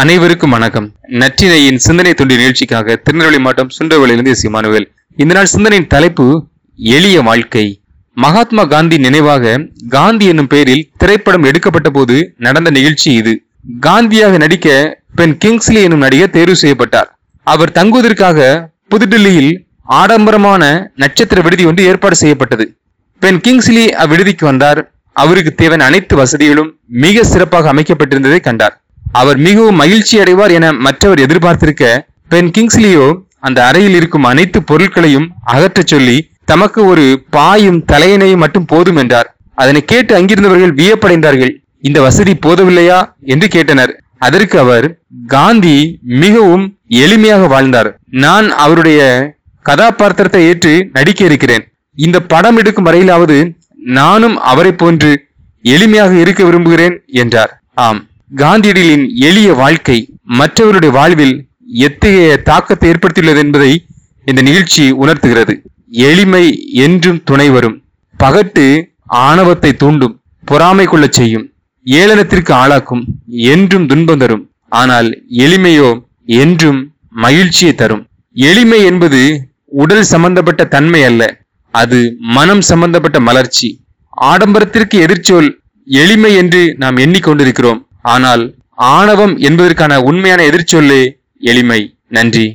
அனைவருக்கும் வணக்கம். நற்றினையின் சிந்தனை தொண்டி நிகழ்ச்சிக்காக திருநெல்வேலி மாவட்டம் சுண்டவளியிலிருந்து எஸ் இந்த நாள் சிந்தனையின் தலைப்பு எளிய வாழ்க்கை. மகாத்மா காந்தி நினைவாக காந்தி என்னும் பெயரில் திரைப்படம் எடுக்கப்பட்ட போது நடந்த நிகழ்ச்சி இது. காந்தியாக நடிக்க பெண் கிங்ஸ்லி என்னும் நடிகர் தேர்வு செய்யப்பட்டார். அவர் தங்குவதற்காக புதுடில்லியில் ஆடம்பரமான நட்சத்திர விடுதி ஒன்று ஏற்பாடு செய்யப்பட்டது. பெண் கிங்ஸ்லி அவ்விடுதிக்கு வந்தார். அவருக்கு தேவையான அனைத்து வசதிகளும் மிக சிறப்பாக அமைக்கப்பட்டிருந்ததை கண்டார். அவர் மிகவும் மகிழ்ச்சி அடைவார் என மற்றவர் எதிர்பார்த்திருக்க பெண் கிங்ஸ்லியோ அந்த அறையில் இருக்கும் அனைத்து பொருட்களையும் அகற்றச் சொல்லி தமக்கு ஒரு பாயும் தலையணையும் மட்டும் போதும் என்றார். அதனை கேட்டு அங்கிருந்தவர்கள் வியப்படைந்தார்கள். இந்த வசதி போதவில்லையா? என்று கேட்டனர். அதற்கு அவர் காந்தி மிகவும் எளிமையாக வாழ்ந்தார். நான் அவருடைய கதாபாத்திரத்தை ஏற்று நடிக்க இருக்கிறேன். இந்த படம் எடுக்கும் வரையிலாவது நானும் அவரை போன்று எளிமையாக இருக்க விரும்புகிறேன் என்றார். ஆம். காந்தியடிகளின் எளிய வாழ்க்கை மற்றவருடைய வாழ்வில் எத்தகைய தாக்கத்தை ஏற்படுத்தியுள்ளது என்பதை இந்த நிகழ்ச்சி உணர்த்துகிறது. எளிமை என்றும் துணை வரும். பகட்டு ஆணவத்தை தூண்டும் பொறாமை கொள்ளச் செய்யும் ஏளனத்திற்கு ஆளாக்கும் என்றும் துன்பம் தரும். ஆனால் எளிமையோ என்றும் மகிழ்ச்சியை தரும். எளிமை என்பது உடல் சம்பந்தப்பட்ட தன்மை அல்ல அது மனம் சம்பந்தப்பட்ட மலர்ச்சி. ஆடம்பரத்திற்கு எதிர்ச்சொல் எளிமை என்று நாம் எண்ணிக்கொண்டிருக்கிறோம் ஆனால் ஆணவம் என்பதற்கான உண்மையான எதிர்ச்சொல்லே எளிமை. நன்றி.